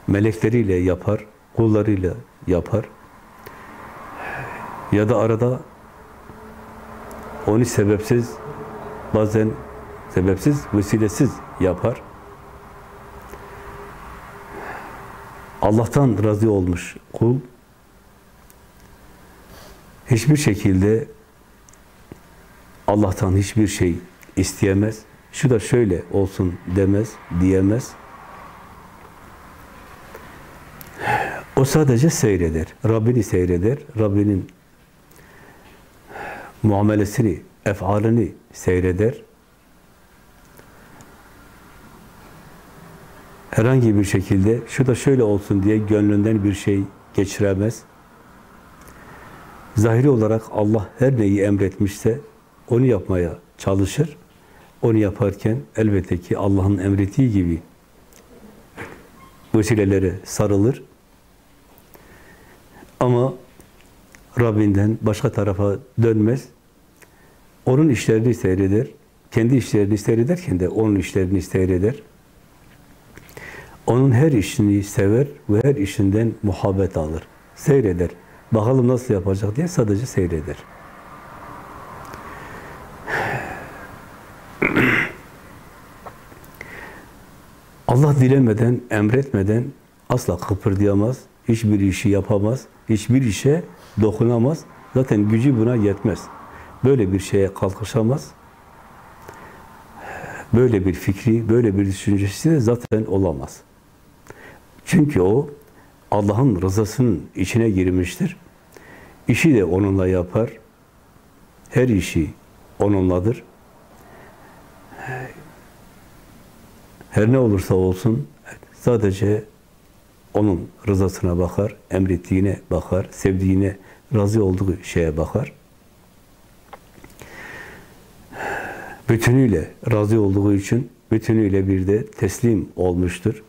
Melekleriyle yapar, kullarıyla yapar. Ya da arada onu sebepsiz, bazen sebepsiz, vesilesiz yapar. Allah'tan razı olmuş kul hiçbir şekilde Allah'tan hiçbir şey isteyemez. Şu da şöyle olsun demez, diyemez. O sadece seyreder. Rabbini seyreder. Rabbinin muamelesini, efalini seyreder. Herhangi bir şekilde şu da şöyle olsun diye gönlünden bir şey geçiremez. Zahiri olarak Allah her neyi emretmişse onu yapmaya çalışır. Onu yaparken elbette ki Allah'ın emrettiği gibi vesilelere sarılır. Ama Rabbinden başka tarafa dönmez. Onun işlerini seyreder. Kendi işlerini seyrederken de onun işlerini seyreder. Onun her işini sever ve her işinden muhabbet alır. Seyreder. Bakalım nasıl yapacak diye sadece seyreder. Allah dilemeden, emretmeden asla kıpırdayamaz, hiçbir işi yapamaz, hiçbir işe dokunamaz. Zaten gücü buna yetmez. Böyle bir şeye kalkışamaz. Böyle bir fikri, böyle bir düşüncesi de zaten olamaz. Çünkü o Allah'ın rızasının içine girmiştir. İşi de onunla yapar. Her işi onunladır. Her ne olursa olsun sadece onun rızasına bakar, emrettiğine bakar, sevdiğine, razı olduğu şeye bakar. Bütünüyle razı olduğu için bütünüyle bir de teslim olmuştur.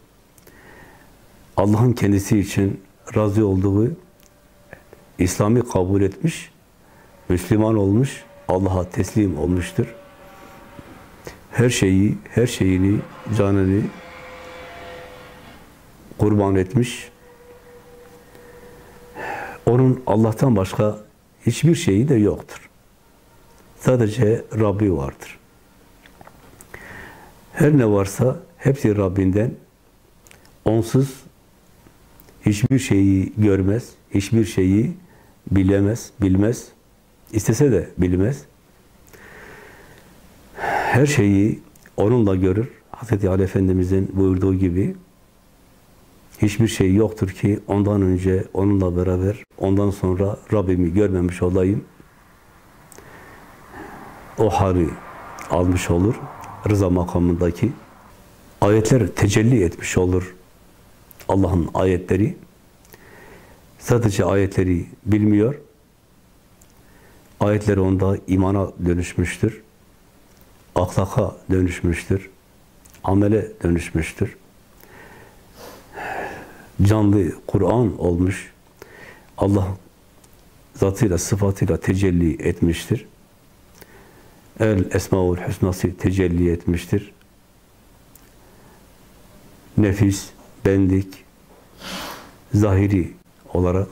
Allah'ın kendisi için razı olduğu İslam'ı kabul etmiş, Müslüman olmuş, Allah'a teslim olmuştur. Her şeyi, her şeyini, canını kurban etmiş. Onun Allah'tan başka hiçbir şeyi de yoktur. Sadece Rabbi vardır. Her ne varsa hepsi Rabbinden. Onsuz hiçbir şeyi görmez, hiçbir şeyi bilemez, bilmez. İstese de bilmez. Her şeyi onunla görür. Hz. Ali Efendimiz'in buyurduğu gibi hiçbir şey yoktur ki ondan önce onunla beraber, ondan sonra Rabbimi görmemiş olayım. O hali almış olur. Rıza makamındaki ayetler tecelli etmiş olur. Allah'ın ayetleri. Sadece ayetleri bilmiyor. Ayetler onda imana dönüşmüştür. Ahlaka dönüşmüştür. Amele dönüşmüştür. Canlı Kur'an olmuş. Allah zatıyla, sıfatıyla tecelli etmiştir. El Esmaül Hüsnası tecelli etmiştir. Nefis, bendik, zahiri olarak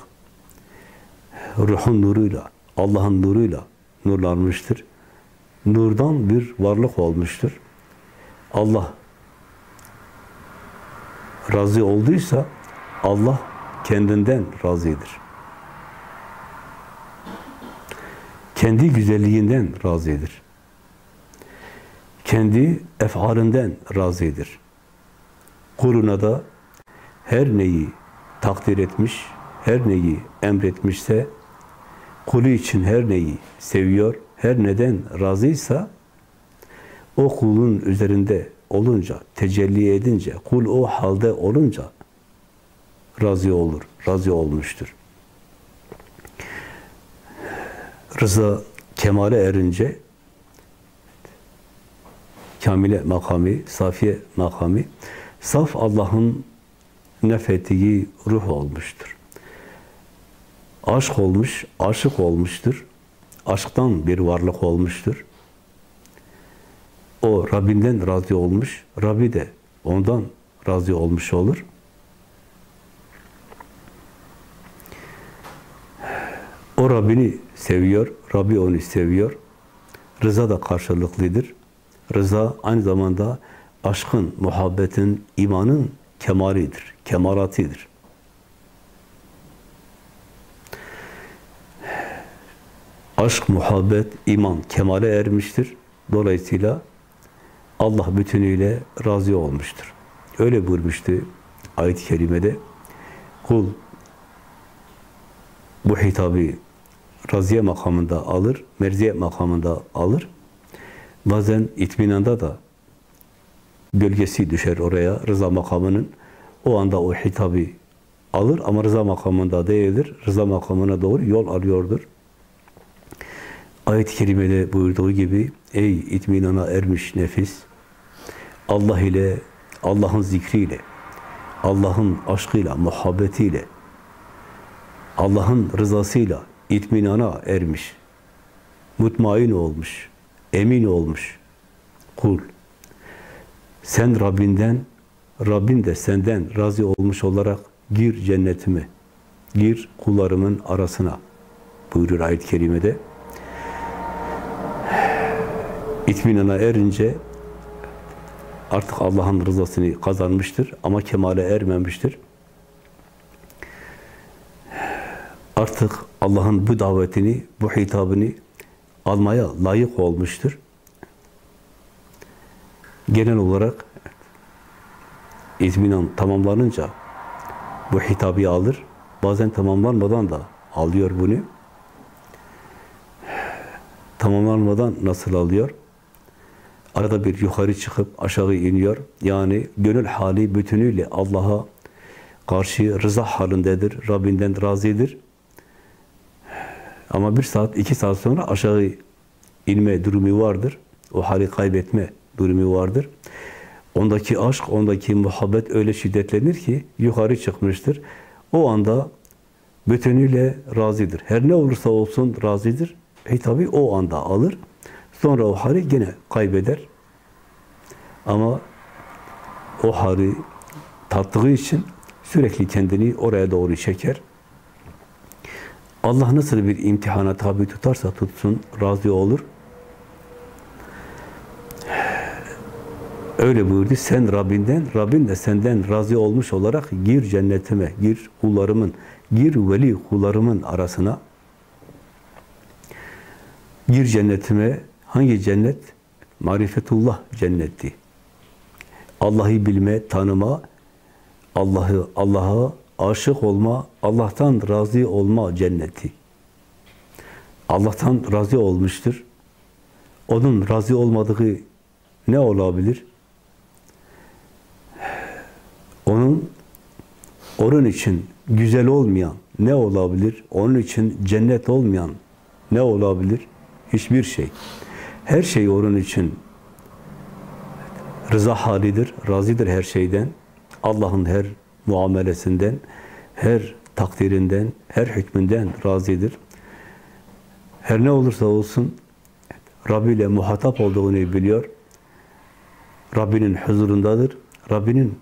ruhun nuruyla, Allah'ın nuruyla nurlanmıştır. Nurdan bir varlık olmuştur. Allah razı olduysa Allah kendinden razıdır. Kendi güzelliğinden razıdır. Kendi efalinden razıdır. Kuruna da her neyi takdir etmiş, her neyi emretmişse, kulu için her neyi seviyor, her neden razıysa, o kulun üzerinde olunca, tecelli edince, kul o halde olunca razı olur, razı olmuştur. Rıza kemale erince kamile makami, safiye makami, saf Allah'ın nefettiği ruh olmuştur. Aşk olmuş, aşık olmuştur. Aşktan bir varlık olmuştur. O Rabbinden razı olmuş, Rabbi de ondan razı olmuş olur. O Rabbini seviyor, Rabbi onu seviyor. Rıza da karşılıklıdır. Rıza aynı zamanda aşkın, muhabbetin, imanın kemalidir, kemalatidir. Aşk, muhabbet, iman kemale ermiştir. Dolayısıyla Allah bütünüyle razı olmuştur. Öyle buyurmuştu ayet-i kerimede. Kul bu hitabı raziye makamında alır, merziye makamında alır. Bazen itminanda da gölgesi düşer oraya rıza makamının. O anda o hitabı alır ama rıza makamında değildir. Rıza makamına doğru yol alıyordur. Ayet-i kerimede buyurduğu gibi ey itminana ermiş nefis Allah ile Allah'ın zikriyle Allah'ın aşkıyla, muhabbetiyle Allah'ın rızasıyla itminana ermiş, mutmain olmuş, emin olmuş kul. Sen Rabbinden, Rabbin de senden razı olmuş olarak gir cennetime, gir kullarımın arasına buyurur ayet-i kerimede. İtminana erince artık Allah'ın rızasını kazanmıştır ama kemale ermemiştir. Artık Allah'ın bu davetini, bu hitabını almaya layık olmuştur. Genel olarak izminan tamamlanınca bu hitabı alır. Bazen tamamlanmadan da alıyor bunu. Tamamlanmadan nasıl alıyor? Arada bir yukarı çıkıp aşağı iniyor. Yani gönül hali bütünüyle Allah'a karşı rıza halindedir. Rabbinden razıdır. Ama bir saat, iki saat sonra aşağı inme durumu vardır. O hali kaybetme durumu vardır. Ondaki aşk, ondaki muhabbet öyle şiddetlenir ki yukarı çıkmıştır. O anda bütünüyle razıdır. Her ne olursa olsun razıdır. Hitabı o anda alır. Sonra o hali gene kaybeder. Ama o hali tattığı için sürekli kendini oraya doğru çeker. Allah nasıl bir imtihana tabi tutarsa tutsun, razı olur. Öyle buyurdu. Sen Rabbinden, Rabbin de senden razı olmuş olarak gir cennetime, gir kullarımın, gir veli kullarımın arasına. Gir cennetime. Hangi cennet? Marifetullah cenneti. Allah'ı bilme, tanıma, Allah'ı Allah'a aşık olma, Allah'tan razı olma cenneti. Allah'tan razı olmuştur. Onun razı olmadığı ne olabilir? Onun onun için güzel olmayan ne olabilir? Onun için cennet olmayan ne olabilir? Hiçbir şey. Her şey onun için rıza halidir, razıdır her şeyden. Allah'ın her muamelesinden, her takdirinden, her hükmünden razıdır. Her ne olursa olsun Rabbi ile muhatap olduğunu biliyor. Rabbinin huzurundadır. Rabbinin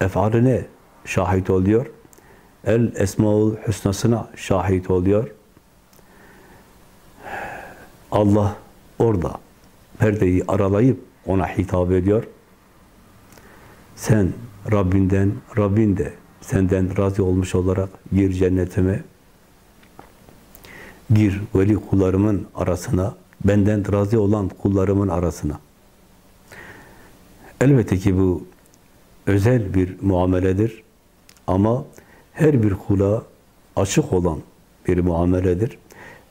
efaline şahit oluyor. El Esmaül Hüsnasına şahit oluyor. Allah orada perdeyi aralayıp ona hitap ediyor. Sen Rabbinden, Rabbin de senden razı olmuş olarak gir cennetime, gir veli kullarımın arasına, benden razı olan kullarımın arasına. Elbette ki bu özel bir muameledir ama her bir kula açık olan bir muameledir.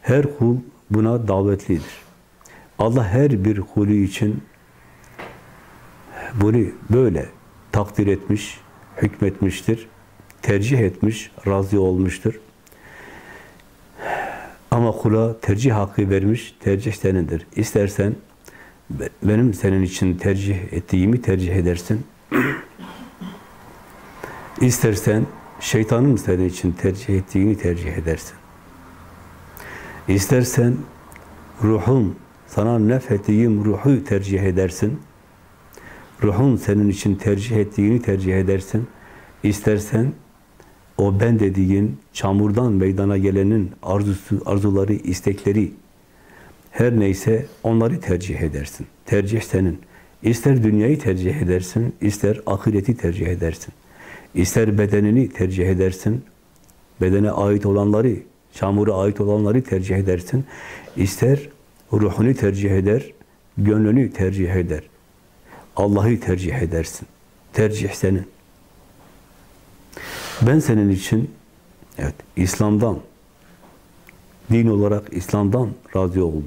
Her kul buna davetlidir. Allah her bir kulü için bunu böyle takdir etmiş, hükmetmiştir, tercih etmiş, razı olmuştur. Ama kula tercih hakkı vermiş, tercih senindir. İstersen benim senin için tercih ettiğimi tercih edersin. İstersen şeytanın senin için tercih ettiğini tercih edersin. İstersen ruhum, sana nefettiğim ruhu tercih edersin. Ruhun senin için tercih ettiğini tercih edersin. İstersen o ben dediğin çamurdan meydana gelenin arzusu, arzuları, istekleri her neyse onları tercih edersin. Tercih senin. İster dünyayı tercih edersin, ister ahireti tercih edersin. İster bedenini tercih edersin, bedene ait olanları, çamura ait olanları tercih edersin. İster ruhunu tercih eder, gönlünü tercih eder. Allah'ı tercih edersin. Tercih senin. Ben senin için evet İslam'dan din olarak İslam'dan razı oldum.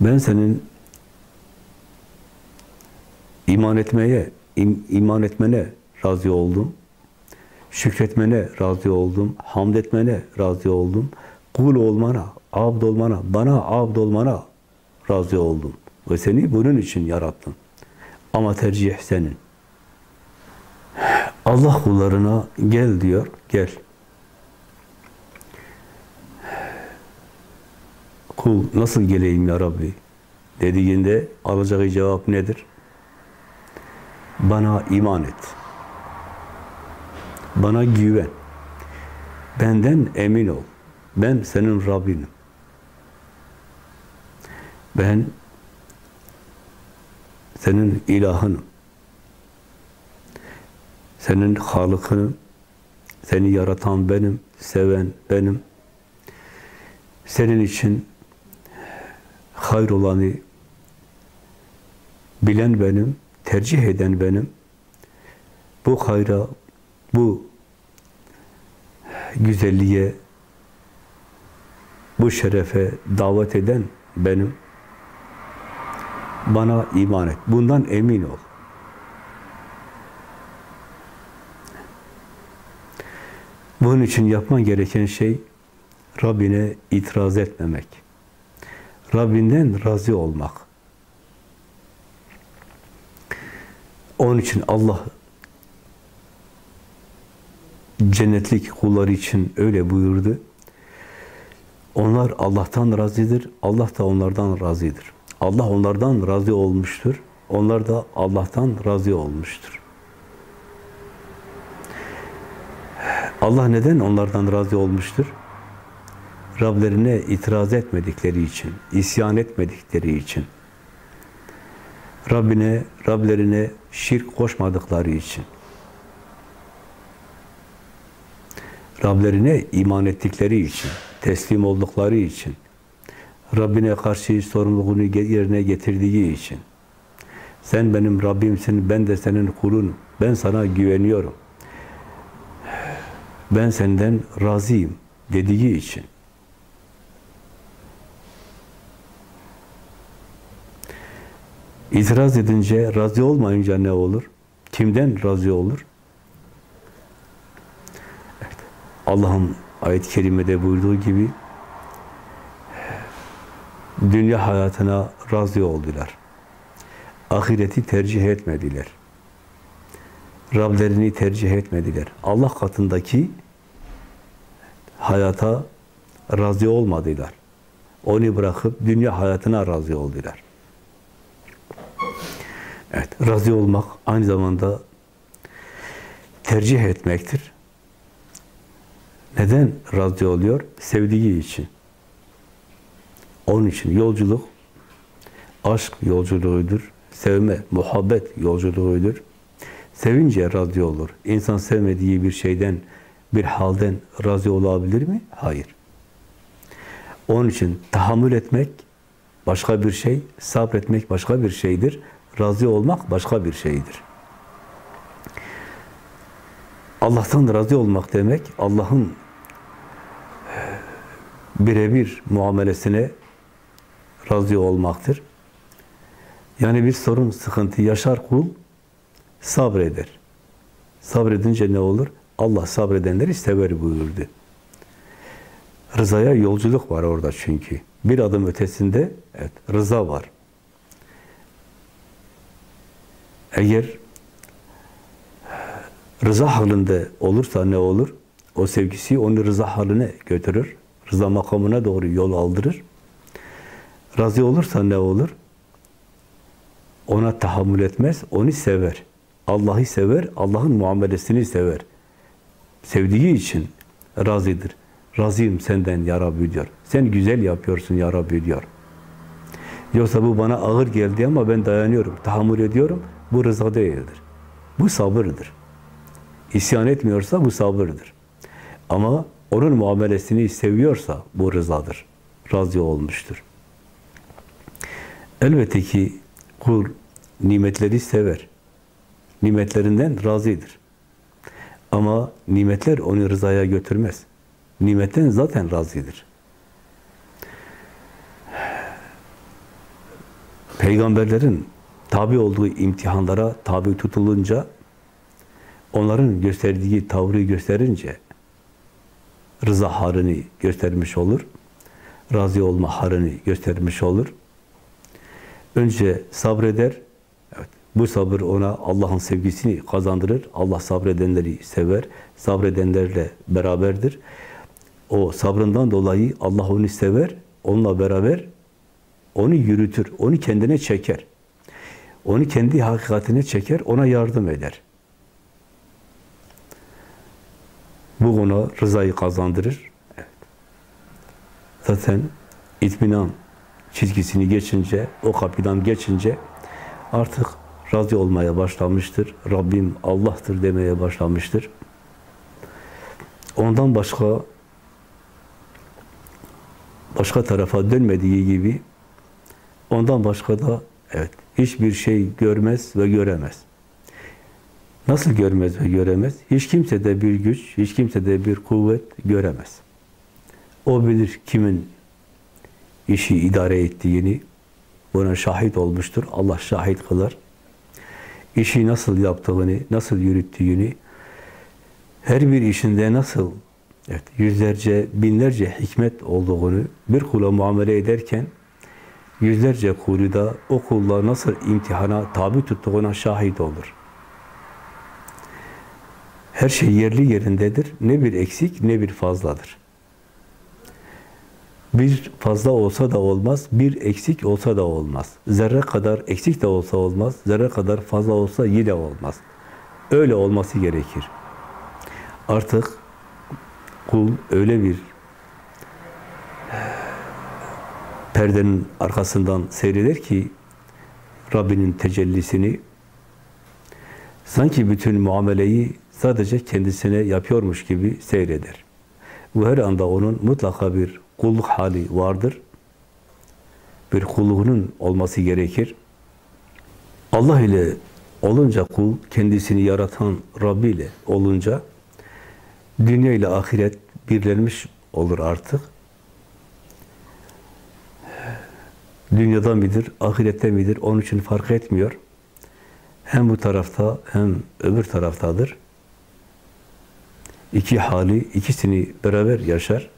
Ben senin iman etmeye, im, iman etmene razı oldum. Şükretmene razı oldum. Hamd etmene razı oldum. Kul olmana, abd olmana, bana abd olmana razı oldum. Ve seni bunun için yarattım. Ama tercih senin. Allah kullarına gel diyor, gel. Kul nasıl geleyim ya Rabbi? Dediğinde alacağı cevap nedir? Bana iman et. Bana güven. Benden emin ol. Ben senin Rabbinim. Ben senin ilahınım. Senin halıkınım. Seni yaratan benim, seven benim. Senin için hayır olanı bilen benim, tercih eden benim. Bu hayra, bu güzelliğe, bu şerefe davet eden benim. Bana iman et. Bundan emin ol. Bunun için yapman gereken şey Rabbine itiraz etmemek. Rabbinden razı olmak. Onun için Allah cennetlik kulları için öyle buyurdu. Onlar Allah'tan razıdır, Allah da onlardan razıdır. Allah onlardan razı olmuştur, onlar da Allah'tan razı olmuştur. Allah neden onlardan razı olmuştur? Rablerine itiraz etmedikleri için, isyan etmedikleri için. Rabbine, Rablerine şirk koşmadıkları için. Rablerine iman ettikleri için, teslim oldukları için. Rabbine karşı sorumluluğunu yerine getirdiği için. Sen benim Rabbimsin, ben de senin kulunum. Ben sana güveniyorum. Ben senden razıyım dediği için. İtiraz edince, razı olmayınca ne olur? Kimden razı olur? Evet. Allah'ın ayet-i kerimede buyurduğu gibi dünya hayatına razı oldular. Ahireti tercih etmediler. Rablerini tercih etmediler. Allah katındaki hayata razı olmadılar. Onu bırakıp dünya hayatına razı oldular. Evet, razı olmak aynı zamanda tercih etmektir. Neden razı oluyor? Sevdiği için. Onun için yolculuk aşk yolculuğudur. Sevme, muhabbet yolculuğudur. Sevince razı olur. İnsan sevmediği bir şeyden, bir halden razı olabilir mi? Hayır. Onun için tahammül etmek başka bir şey, sabretmek başka bir şeydir. Razı olmak başka bir şeydir. Allah'tan razı olmak demek, Allah'ın birebir muamelesine razı olmaktır. Yani bir sorun, sıkıntı yaşar kul, sabreder. Sabredince ne olur? Allah sabredenleri sever buyurdu. Rızaya yolculuk var orada çünkü. Bir adım ötesinde evet, rıza var. Eğer rıza halinde olursa ne olur? O sevgisi onu rıza haline götürür. Rıza makamına doğru yol aldırır. Razı olursa ne olur? Ona tahammül etmez, onu sever. Allah'ı sever, Allah'ın muamelesini sever. Sevdiği için razıdır. Razıyım senden ya Rabbi diyor. Sen güzel yapıyorsun ya Rabbi diyor. Yoksa bu bana ağır geldi ama ben dayanıyorum, tahammül ediyorum. Bu rıza değildir. Bu sabırdır. İsyan etmiyorsa bu sabırdır. Ama onun muamelesini seviyorsa bu rızadır. Razı olmuştur. Elbette ki kul nimetleri sever. Nimetlerinden razıdır. Ama nimetler onu rızaya götürmez. Nimetten zaten razıdır. Peygamberlerin tabi olduğu imtihanlara tabi tutulunca, onların gösterdiği tavrı gösterince rıza harını göstermiş olur. Razı olma harını göstermiş olur. Önce sabreder. Evet, bu sabır ona Allah'ın sevgisini kazandırır. Allah sabredenleri sever. Sabredenlerle beraberdir. O sabrından dolayı Allah onu sever. Onunla beraber onu yürütür. Onu kendine çeker. Onu kendi hakikatine çeker. Ona yardım eder. Bu ona rızayı kazandırır. Evet. Zaten itminan çizgisini geçince, o kapıdan geçince artık razı olmaya başlamıştır. Rabbim Allah'tır demeye başlamıştır. Ondan başka başka tarafa dönmediği gibi ondan başka da evet hiçbir şey görmez ve göremez. Nasıl görmez ve göremez? Hiç kimse de bir güç, hiç kimse de bir kuvvet göremez. O bilir kimin işi idare ettiğini, buna şahit olmuştur. Allah şahit kılar. İşi nasıl yaptığını, nasıl yürüttüğünü, her bir işinde nasıl evet, yüzlerce, binlerce hikmet olduğunu bir kula muamele ederken yüzlerce kulu da o kulla nasıl imtihana tabi tuttuğuna şahit olur. Her şey yerli yerindedir. Ne bir eksik ne bir fazladır. Bir fazla olsa da olmaz, bir eksik olsa da olmaz. Zerre kadar eksik de olsa olmaz, zerre kadar fazla olsa yine olmaz. Öyle olması gerekir. Artık kul öyle bir perdenin arkasından seyreder ki Rabbinin tecellisini sanki bütün muameleyi sadece kendisine yapıyormuş gibi seyreder. Bu her anda onun mutlaka bir kulluk hali vardır. Bir kulluğunun olması gerekir. Allah ile olunca kul, kendisini yaratan Rabbi ile olunca dünya ile ahiret birlenmiş olur artık. Dünyada midir, ahirette midir onun için fark etmiyor. Hem bu tarafta hem öbür taraftadır. İki hali, ikisini beraber yaşar.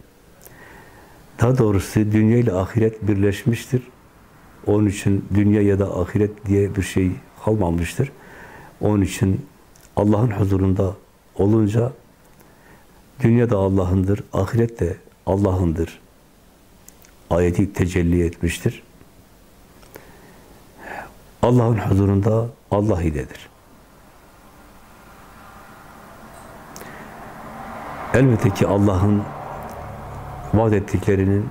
Daha doğrusu dünya ile ahiret birleşmiştir. Onun için dünya ya da ahiret diye bir şey kalmamıştır. Onun için Allah'ın huzurunda olunca dünya da Allah'ındır, ahiret de Allah'ındır. Ayeti tecelli etmiştir. Allah'ın huzurunda Allah iledir. Elbette ki Allah'ın vaat ettiklerinin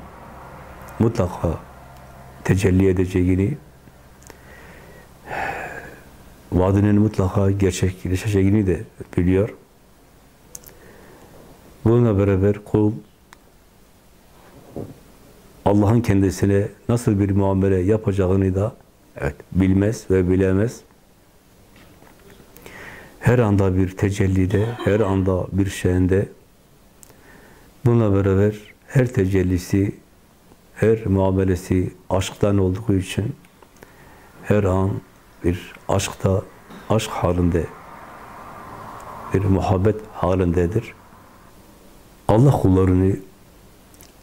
mutlaka tecelli edeceğini, vaadinin mutlaka gerçekleşeceğini de biliyor. Bununla beraber kul Allah'ın kendisine nasıl bir muamele yapacağını da evet, bilmez ve bilemez. Her anda bir tecellide, her anda bir şeyinde bununla beraber her tecellisi, her muamelesi aşktan olduğu için her an bir aşkta, aşk halinde, bir muhabbet halindedir. Allah kullarını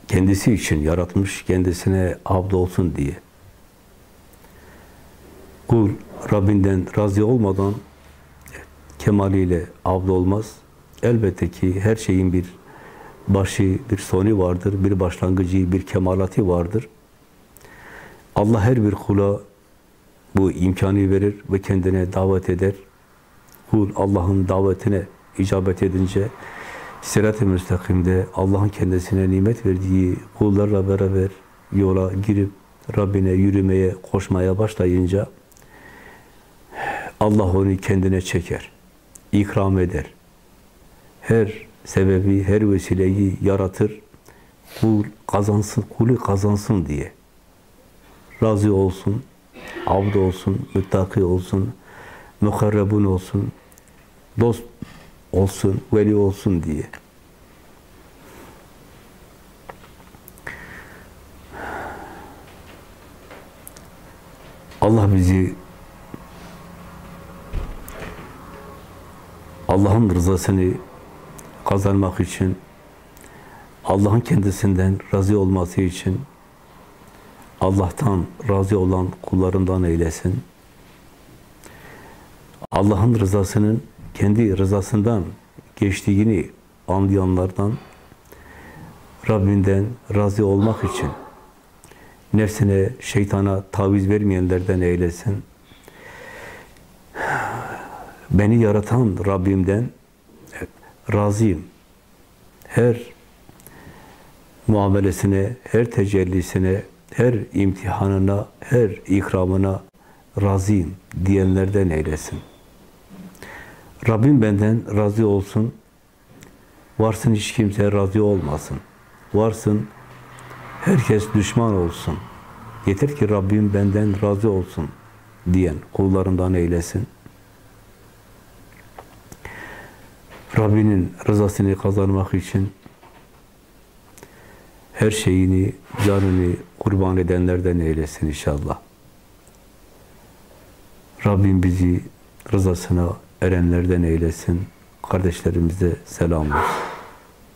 kendisi için yaratmış, kendisine abd olsun diye. Kul Rabbinden razı olmadan kemaliyle abd olmaz. Elbette ki her şeyin bir başı, bir sonu vardır, bir başlangıcı, bir kemalatı vardır. Allah her bir kula bu imkanı verir ve kendine davet eder. Kul Allah'ın davetine icabet edince sirat-ı müstakimde Allah'ın kendisine nimet verdiği kullarla beraber yola girip Rabbine yürümeye, koşmaya başlayınca Allah onu kendine çeker, ikram eder. Her sebebi, her vesileyi yaratır. Kul kazansın, kulü kazansın diye. Razı olsun, abd olsun, müttaki olsun, mukarrebun olsun, dost olsun, veli olsun diye. Allah bizi Allah'ın rızasını kazanmak için, Allah'ın kendisinden razı olması için, Allah'tan razı olan kullarından eylesin. Allah'ın rızasının kendi rızasından geçtiğini anlayanlardan, Rabbinden razı olmak için nefsine, şeytana taviz vermeyenlerden eylesin. Beni yaratan Rabbimden razıyım. Her muamelesine, her tecellisine, her imtihanına, her ikramına razıyım diyenlerden eylesin. Rabbim benden razı olsun. Varsın hiç kimse razı olmasın. Varsın herkes düşman olsun. Yeter ki Rabbim benden razı olsun diyen kullarından eylesin. Rabbinin rızasını kazanmak için her şeyini, canını kurban edenlerden eylesin inşallah. Rabbim bizi rızasına erenlerden eylesin. Kardeşlerimize selam olsun.